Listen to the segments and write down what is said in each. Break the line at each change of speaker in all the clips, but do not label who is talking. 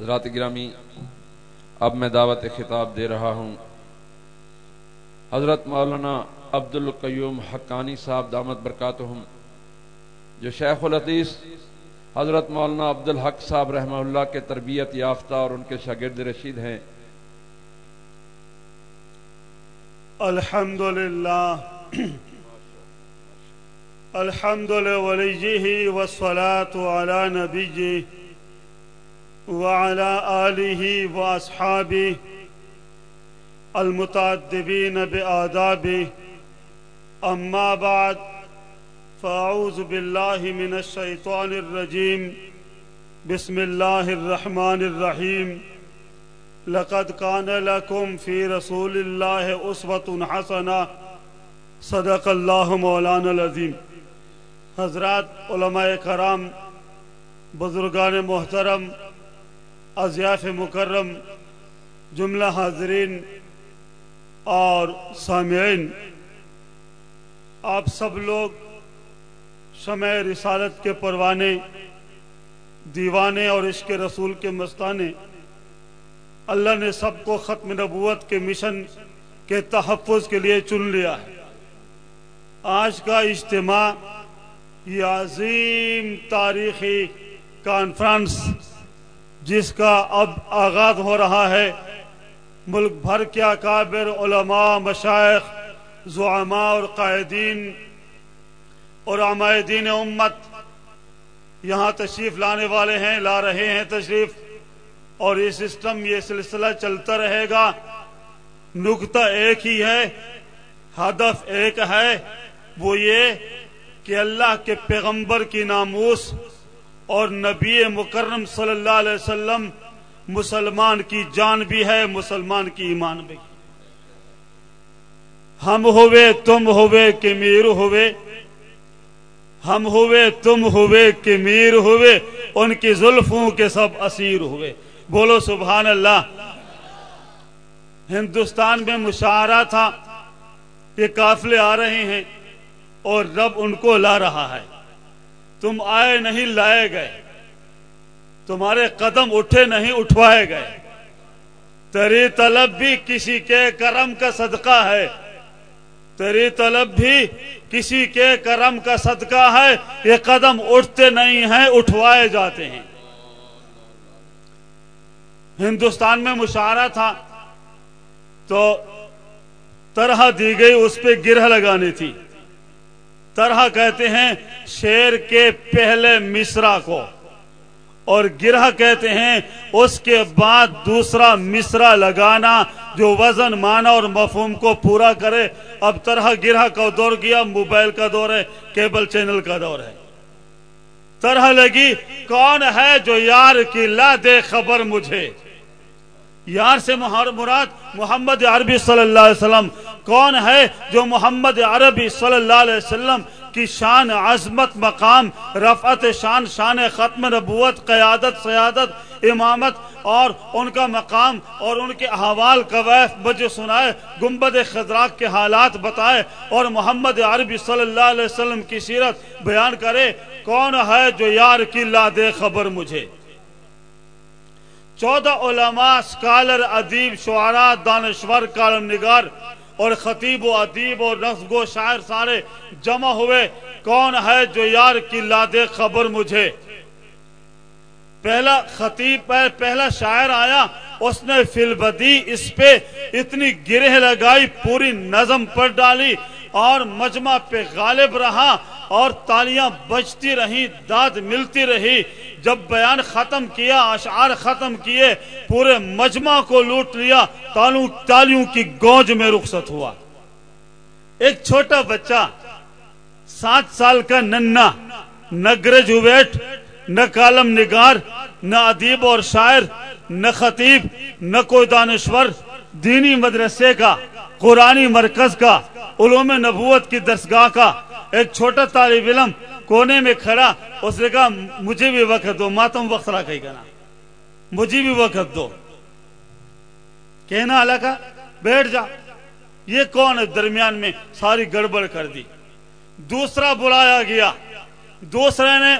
حضرات گرامی، اب میں دعوت خطاب دے رہا ہوں۔ حضرت مولانا عبد القیوم حقانی صاحب دامت برکاتہم، جو شیخ العدیث حضرت مولانا عبد الحق صاحب رحمہ اللہ کے تربیت یافتہ اور ان کے شاگرد رشید ہیں۔
الحمد لله الحمد لوليه والصلاة على نبيه وعلى آله وأصحابه المتعدبين بآدابه. أما بعد، فأعوذ بالله من الشيطان الرجيم. بسم الله الرحمن الرحيم. لقد كان لكم في رسول الله أسوة حسنة. صدق الله مولانا العظيم. حضرات علماء کرام، بزرگان محترم اضیاف مکرم، جملہ حاضرین اور سامعین، آپ سب لوگ شمع رسالت کے پروانے، دیوانے اور عشق رسول کے مستانے، اللہ نے سب کو ختم نبوت کے مشن کے تحفظ کے لیے چن لیا ہے۔ آج کا اجتماع یہ عظیم تاریخی کانفرنس جس کا اب آغاز ہو رہا ہے۔ ملک بھر کے اکابر، علماء مشائق زعماء اور قائدین اور عمائدین امت یہاں تشریف لانے والے ہیں، لا رہے ہیں تشریف۔ اور یہ سسٹم، یہ سلسلہ چلتا رہے گا۔ نقطہ ایک ہی ہے، ہدف ایک ہے۔ وہ یہ کہ اللہ کے پیغمبر کی ناموس اور نبی مکرم صلی اللہ علیہ وسلم مسلمان کی جان بھی ہے، مسلمان کی ایمان بھی۔ ہم ہوئے، تم ہوئے کہ میر ہوئے۔ ہم ہوئے، تم ہوئے کہ میر ہوئے۔ ان کی زلفوں کے سب اسیر ہوئے۔ بولو سبحان اللہ۔ ہندوستان میں مشاعرہ تھا کہ قافلے آ رہے ہیں اور رب ان کو لا رہا ہے۔ تم آئے نہیں، لائے گئے۔ تمہارے قدم اٹھے نہیں، اٹھوائے گئے۔ تیری طلب بھی کسی کے کرم کا صدقہ ہے۔ تیری طلب بھی کسی کے کرم کا صدقہ ہے۔ یہ قدم اٹھتے نہیں ہیں، اٹھوائے جاتے ہیں۔ ہندوستان میں مشاعرہ تھا۔ تو طرح دی گئی، اس پہ گرہ لگانی تھی۔ طرح کہتے ہیں شیر کے پہلے مصرا کو، اور گرہ کہتے ہیں اس کے بعد دوسرا مصرا لگانا جو وزن مانا اور مفہوم کو پورا کرے۔ اب طرح گرہ کا دور گیا موبائل کا دور ہے، کیبل چینل کا دور ہے۔ طرح لگی، کون ہے جو یار کی لا دے خبر مجھے؟ یار سے مراد محمد عربی صلی اللہ علیہ وسلم۔ کون ہے جو محمد عربی صلی اللہ علیہ وسلم کی شان عظمت مقام، رفعت شان شان ختم نبوت، قیادت، سیادت، امامت اور ان کا مقام اور ان کے احوال قویف بجے سنائے، گنبد خضراک کے حالات بتائے اور محمد عربی صلی اللہ علیہ وسلم کی سیرت بیان کرے، کون ہے جو یار کی لا دے خبر مجھے؟ چودہ علماء، سکالر، ادیب، شعراء، دانشور، کالم نگار اور خطیب و ادیب اور نفس گو شاعر سارے جمع ہوئے۔ کون ہے جو یار کی لادے خبر مجھے؟ پہلا خطیب پہلا شاعر آیا۔ اس نے فلبدی اس پہ اتنی گرہ لگائی، پوری نظم پر ڈالی اور مجمع پہ غالب رہا۔ اور تالیاں بجتی رہی داد ملتی رہی۔ جب بیان ختم کیا، اشعار ختم کیے، پورے مجمع کو لوٹ لیا، تالوں تالیوں کی گونج میں رخصت ہوا۔ ایک چھوٹا بچہ، سات سال کا ننا نہ گریجویٹ، نہ کالم نگار، نہ ادیب اور شاعر، نہ خطیب، نہ کوئی دانشور، دینی مدرسے کا، قرآنی مرکز کا، علوم نبوت کی درسگاہ کا ایک چھوٹا طالب علم کونے میں کھڑا، اس نے کہا، مجھے بھی وقت دو ماتم وقت رہا کہی کہنا مجھے بھی وقت دو۔ کہنا اللہ بیٹھ جا۔ یہ کون ہے درمیان میں ساری گڑبڑ کر دی؟ دوسرا بلایا گیا۔ دوسرے نے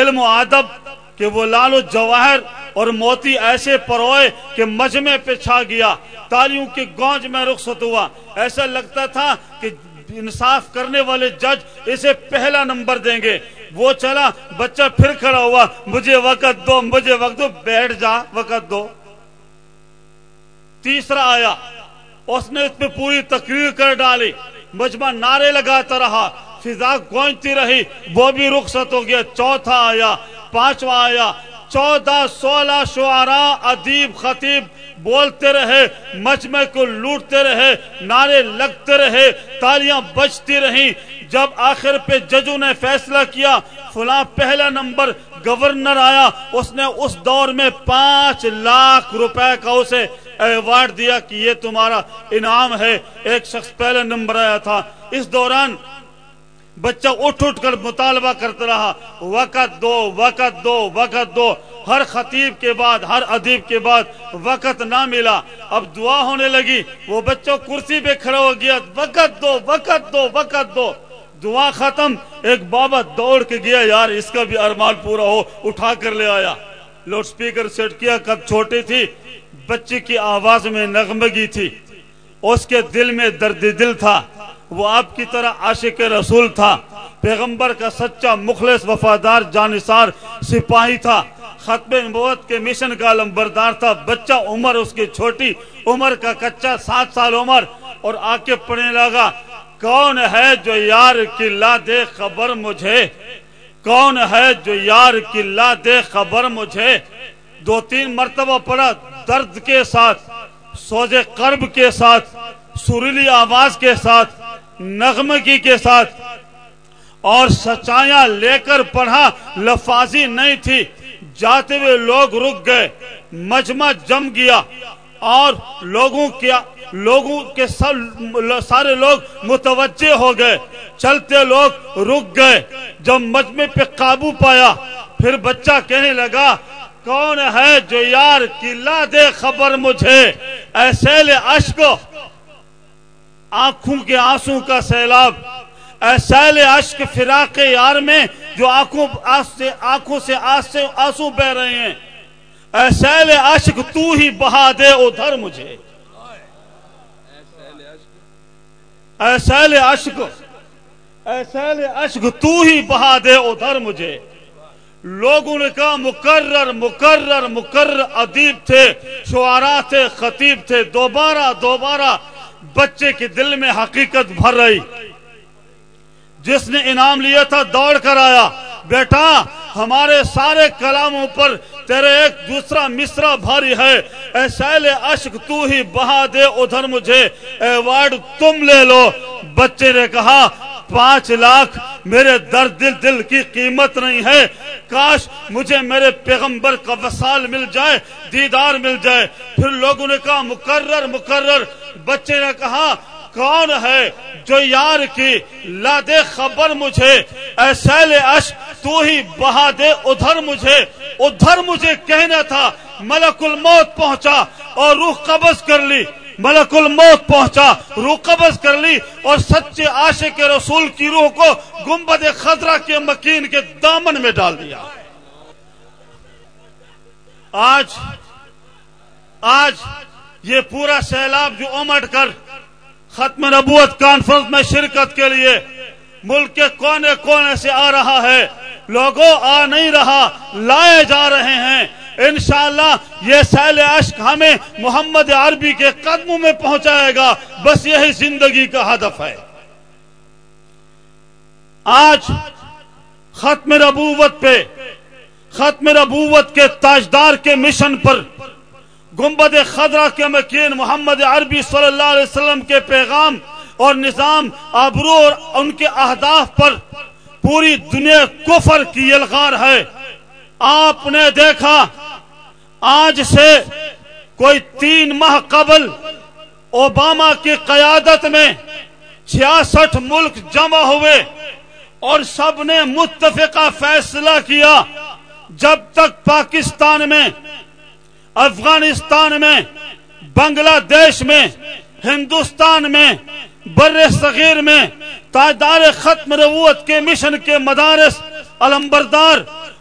علم و ادب کہ وہ لالو جواہر اور موتی ایسے پروئے کہ مجمع پہ چھا گیا۔ تالیوں کی گونج میں رخصت ہوا۔ ایسا لگتا تھا کہ انصاف کرنے والے جج اسے پہلا نمبر دیں گے۔ وہ چلا، بچہ پھر کھڑا ہوا، مجھے وقت دو، مجھے وقت دو، بیٹھ جا، وقت دو۔ تیسرا آیا، اس نے اس پہ پوری تقریر کر ڈالی۔ مجمع نعرے لگاتا رہا، فضا گونجتی رہی، وہ بھی رخصت ہو گیا۔ چوتھا آیا، پانچواں آیا چودہ سولہ شعرا ادیب خطیب بولتے رہے، مجمع کو لوٹتے رہے، نعرے لگتے رہے، تالیاں بجتی رہی جب آخر پہ ججو نے فیصلہ کیا، فلاں پہلا نمبر گورنر آیا، اس نے اس دور میں پانچ لاکھ روپے کا اسے ایوارڈ دیا کہ یہ تمہارا انعام ہے۔ ایک شخص پہلے نمبر آیا تھا۔ اس دوران بچہ اٹھ اٹھ کر مطالبہ کرتا رہا۔ وقت دو وقت دو وقت دو۔ ہر خطیب کے بعد، ہر ادیب کے بعد وقت نہ ملا۔ اب دعا ہونے لگی۔ وہ بچوں کرسی پہ کھڑا ہو گیا۔ وقت دو وقت دو وقت دو۔ دعا ختم۔ ایک بابا دوڑ کے گیا۔ یار، اس کا بھی ارمان پورا ہو۔ اٹھا کر لے آیا۔ لوڈ سپیکر سیٹ کیا۔ کب چھوٹی تھی۔ بچی کی آواز میں نغمگی تھی۔ اس کے دل میں درد دل تھا۔ وہ آپ کی طرح عاشق رسول تھا۔ پیغمبر کا سچا مخلص وفادار جانسار سپاہی تھا۔ ختم نبوت کے مشن کا لمبردار تھا۔ بچہ عمر، اس کی چھوٹی عمر کا کچا سات سال عمر۔ اور آ کے پڑھنے لگا، کون ہے جو یار کی لا دے خبر مجھے؟ کون ہے جو یار کی لا دے خبر مجھے؟ دو تین مرتبہ پڑھا، درد کے ساتھ، سوز قرب کے ساتھ، سریلی آواز کے ساتھ۔ نغمگی کے ساتھ اور سچایاں لے کر پڑھا لفاظی نہیں تھی۔ جاتے ہوئے لوگ رک گئے، مجمع جم گیا اور لوگوں کیا، لوگوں کے سارے لوگ متوجہ ہو گئے۔ چلتے لوگ رک گئے۔ جب مجمع پہ قابو پایا، پھر بچہ کہنے لگا، کون ہے جو یار کی لا دے خبر مجھے؟ ایسے لے اشک آنکھوں کے آنسو کا سیلاب ایسیل اشک فراق یار میں جو آنکھوں سے آنکھوں سے آنسو بہ رہے ہیں۔ ایسیل اشک تو ہی بہا دے ادھر مجھے۔ ایسیل اشک ایسیل اشک تو ہی بہا دے ادھر مجھے۔ لوگوں نے کہا مقرر مقرر مقرر ادیب تھے شعرا تھے، خطیب تھے۔ دوبارہ دوبارہ بچے کے دل میں حقیقت بھر رہی۔ جس نے انعام لیا تھا، دوڑ کر آیا۔ بیٹا، ہمارے سارے کلاموں پر تیرے ایک دوسرا مصرا بھاری ہے۔ اے سیل اشک تو ہی بہا دے ادھر مجھے۔ ایوارڈ تم لے لو۔ بچے نے کہا پانچ لاکھ میرے درد دل دل کی قیمت نہیں ہے۔ کاش مجھے میرے پیغمبر کا وسال مل جائے، دیدار مل جائے۔ پھر لوگوں نے کہا، مقرر مقرر۔ بچے نے کہا، کون ہے جو یار کی لا دے خبر مجھے؟ اے سیل اش تو ہی بہا دے ادھر مجھے۔ ادھر مجھے کہنا تھا، ملک الموت پہنچا اور روح قبض کر لی۔ ملک الموت پہنچا، روح قبض کر لی اور سچے عاشق کے رسول کی روح کو گنبد خطرہ کے مکین کے دامن میں ڈال دیا۔ آج آج یہ پورا سیلاب جو امٹ کر ختم نبوت کانفرنس میں شرکت کے لیے ملک کے کونے کونے سے آ رہا ہے، لوگوں آ نہیں رہا، لائے جا رہے ہیں۔ انشاءاللہ یہ سیل عشق ہمیں محمد عربی کے قدموں میں پہنچائے گا۔ بس یہی زندگی کا ہدف ہے۔ آج ختم ربوت پہ، ختم ربوت کے تاجدار کے مشن پر گنبد خدرہ کے مکین محمد عربی صلی اللہ علیہ وسلم کے پیغام اور نظام آبرو اور ان کے اہداف پر پوری دنیا کفر کی یلغار ہے۔ آپ نے دیکھا، آج سے کوئی تین ماہ قبل اوباما کی قیادت میں چھیاسٹھ ملک جمع ہوئے اور سب نے متفقہ فیصلہ کیا، جب تک پاکستان میں، افغانستان میں، بنگلہ دیش میں، ہندوستان میں بر صغیر میں تاجدار ختم روت کے مشن کے مدارس، علمبردار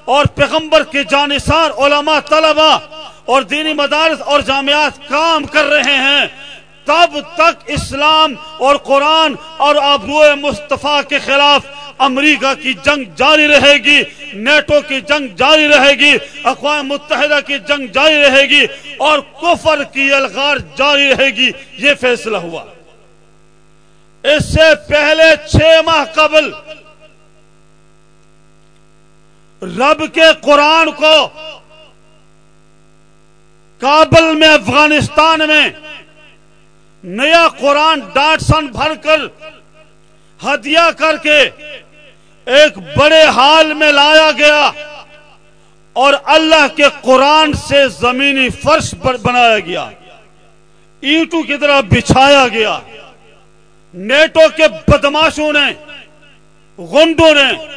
اور پیغمبر کے جانسار علماء طلبہ اور دینی مدارس اور جامعات کام کر رہے ہیں۔ تب تک اسلام اور قرآن اور آبرو مصطفیٰ کے خلاف امریکہ کی جنگ جاری رہے گی، نیٹو کی جنگ جاری رہے گی، اقوام متحدہ کی جنگ جاری رہے گی اور کفر کی الغار جاری رہے گی۔ یہ فیصلہ ہوا۔ اس سے پہلے چھ ماہ قبل رب کے قرآن کو کابل میں، افغانستان میں نیا قرآن ڈاٹ سن بھر کر ہدیہ کر کے ایک بڑے حال میں لایا گیا اور اللہ کے قرآن سے زمینی فرش بنایا گیا۔ اینٹوں کی طرح بچھایا گیا۔ نیٹو کے بدماشوں نے گنڈوں نے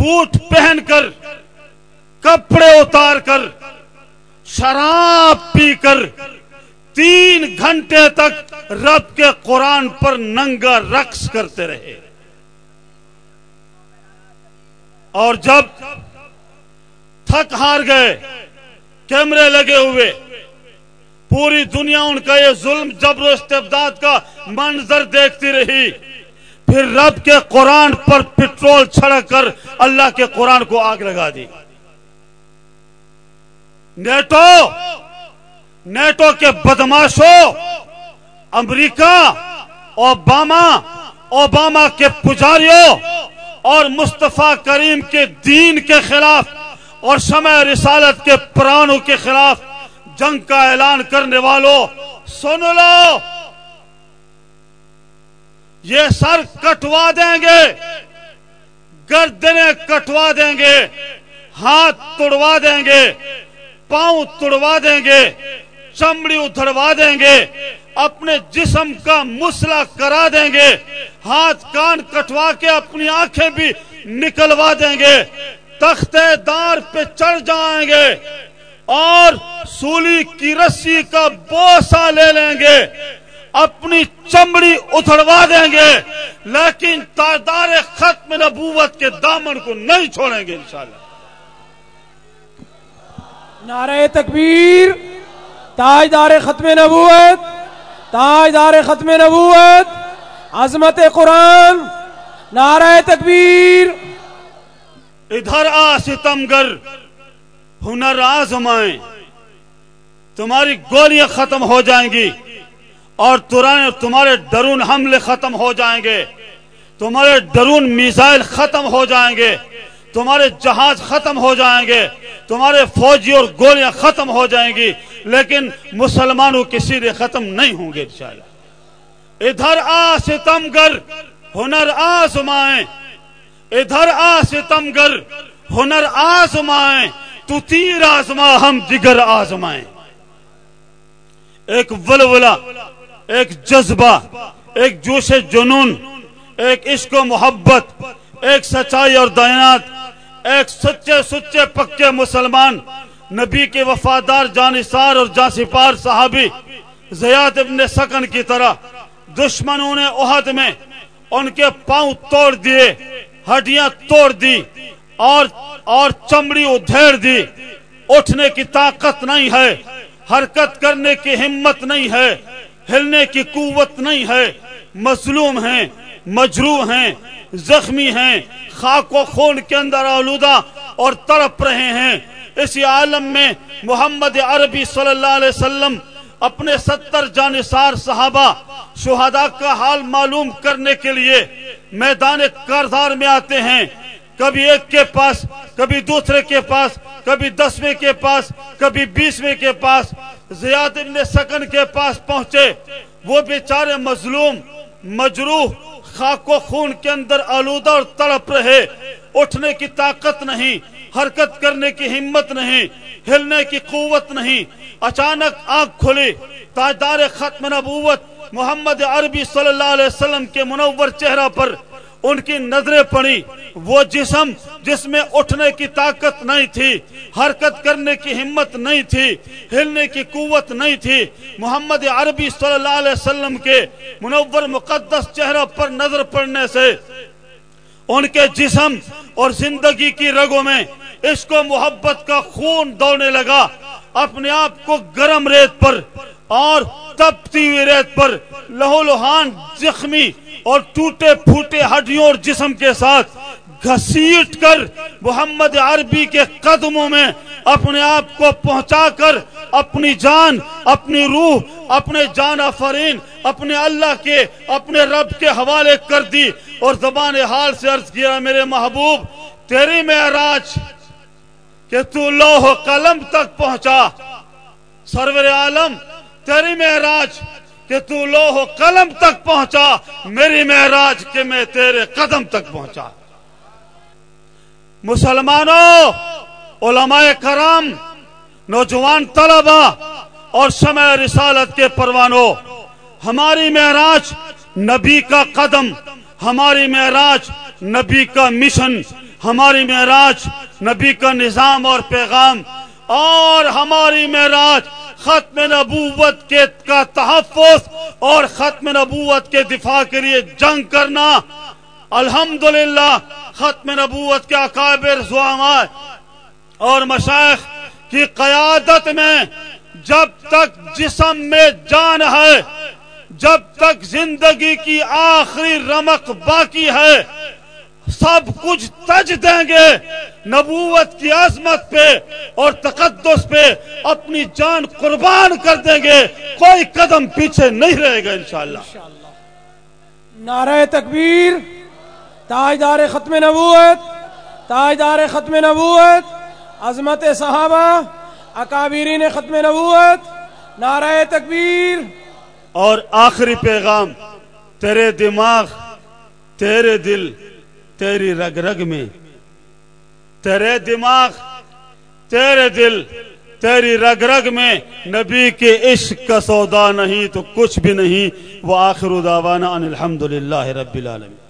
بوٹ پہن کر، کپڑے اتار کر، شراب پی کر، تین گھنٹے تک رب کے قرآن پر ننگا رقص کرتے رہے۔ اور جب تھک ہار گئے، کیمرے لگے ہوئے، پوری دنیا ان کا یہ ظلم، جبر و استبداد کا منظر دیکھتی رہی۔ پھر رب کے قرآن پر پٹرول چھڑک کر اللہ کے قرآن کو آگ لگا دی۔ نیٹو نیٹو کے بدماشوں امریکہ، اوباما اوباما کے پجاریوں اور مصطفیٰ کریم کے دین کے خلاف اور شمع رسالت کے پرانوں کے خلاف جنگ کا اعلان کرنے والوں سن لو۔ یہ سر کٹوا دیں گے۔ گردنیں کٹوا دیں گے۔ ہاتھ توڑوا دیں گے۔ پاؤں توڑوا دیں گے۔ چمڑی اتروا دیں گے۔ اپنے جسم کا مسئلہ کرا دیں گے۔ ہاتھ کان کٹوا کے اپنی آنکھیں بھی نکلوا دیں گے۔ تختے دار پہ چڑھ جائیں گے۔ اور سولی کی رسی کا بوسا لے لیں گے۔ اپنی چمڑی اتروا دیں گے لیکن تاجدار ختم نبوت کے دامن کو نہیں چھوڑیں گے انشاءاللہ۔
نعرہ تکبیر تاجدار ختم نبوت تاجدار ختم نبوت عظمت قرآن نعرہ تکبیر۔
ادھر آ ستمگر ہنر آزمائیں تمہاری گولیاں ختم ہو جائیں گی۔ اور تمہارے ڈرون حملے ختم ہو جائیں گے۔ تمہارے ڈرون میزائل ختم ہو جائیں گے۔ تمہارے جہاز ختم ہو جائیں گے۔ تمہارے فوجی اور گولیاں ختم ہو جائیں گی۔ لیکن مسلمانوں کی سیرے ختم نہیں ہوں گے انشاءاللہ۔ ادھر آ ستم گر، ہنر آزمائیں۔ ادھر آ ستم گر، ہنر آزمائیں۔ تو تیر آزما، ہم جگر آزمائیں۔ ایک ولولا ایک جذبہ، ایک جوش جنون، ایک عشق و محبت، ایک سچائی اور دینات ایک سچے سچے پکے مسلمان، نبی کے وفادار جانسار اور جانسپار صحابی، زیاد ابن سکن کی طرح دشمنوں نے احد میں، ان کے پاؤں توڑ دیے، ہڈیاں توڑ دی، اور اور چمڑی ادھیڑ دی۔ اٹھنے کی طاقت نہیں ہے، حرکت کرنے کی ہمت نہیں ہے۔ ہلنے کی قوت نہیں ہے۔ مظلوم ہیں مجرو ہیں، زخمی ہیں۔ خاک و خون کے اندر آلودہ اور تڑپ رہے ہیں۔ اسی عالم میں محمد عربی صلی اللہ علیہ وسلم اپنے ستر جانسار صحابہ شہداء کا حال معلوم کرنے کے لیے میدان کاردار میں آتے ہیں۔ کبھی ایک کے پاس، کبھی دوسرے کے پاس، کبھی دسویں کے پاس، کبھی بیسویں کے پاس۔ زیاد ابن سکن کے پاس پہنچے۔ وہ بیچارے مظلوم، مجروح، خاک و خون کے اندر آلودہ اور تڑپ رہے۔ اٹھنے کی طاقت نہیں، حرکت کرنے کی ہمت نہیں، ہلنے کی قوت نہیں۔ اچانک آنکھ کھلی۔ تاجدار ختم نبوت محمد عربی صلی اللہ علیہ وسلم کے منور چہرہ پر ان کی نظریں پڑی۔ وہ جسم جس میں اٹھنے کی طاقت نہیں تھی، حرکت کرنے کی ہمت نہیں تھی، ہلنے کی قوت نہیں تھی۔ محمد عربی صلی اللہ علیہ وسلم کے منور مقدس چہرہ پر نظر پڑنے سے، ان کے جسم اور زندگی کی رگوں میں اس کو محبت کا خون دوڑنے لگا۔ اپنے آپ کو گرم ریت پر اور تپتی ہوئی ریت پر لہو لہان زخمی اور ٹوٹے پھوٹے ہڈیوں اور جسم کے ساتھ گھسیٹ کر محمد عربی کے قدموں میں اپنے آپ کو پہنچا کر اپنی جان، اپنی روح، اپنے جان افرین اپنے اللہ کے، اپنے رب کے حوالے کر دی اور زبان حال سے عرض کیا، میرے محبوب، تیری معراج کہ تو لوح قلم تک پہنچا، سرور عالم، تیری معراج کہ تو لوح قلم تک پہنچا، میری معراج کہ میں تیرے قدم تک پہنچا۔ مسلمانوں، علماء کرام، نوجوان طلبا اور شمع رسالت کے پروانوں، ہماری معراج نبی کا قدم، ہماری معراج نبی کا مشن، ہماری معراج نبی کا نظام اور پیغام اور ہماری معراج ختم نبوت کے کا تحفظ اور ختم نبوت کے دفاع کے لیے جنگ کرنا۔ الحمدللہ، ختم نبوت کے اکابر، زعماء اور مشائخ کی قیادت میں جب تک جسم میں جان ہے، جب تک زندگی کی آخری رمق باقی ہے سب کچھ تج دیں گے نبوت کی عظمت پہ اور تقدس پہ اپنی جان قربان کر دیں گے۔ کوئی قدم پیچھے نہیں رہے گا انشاءاللہ۔
نعرہ تکبیر تاجدار ختم نبوت تاجدار ختم نبوت عظمت صحابہ اکابرین ختم نبوت نعرہ تکبیر۔
اور آخری پیغام تیرے دماغ تیرے دل تیری رگ رگ میں، تیرے دماغ، تیرے دل، تیری رگ رگ میں نبی کے عشق کا سودا نہیں تو کچھ بھی نہیں۔ وہ آخر دعوانا ان الحمد للہ رب العالمین۔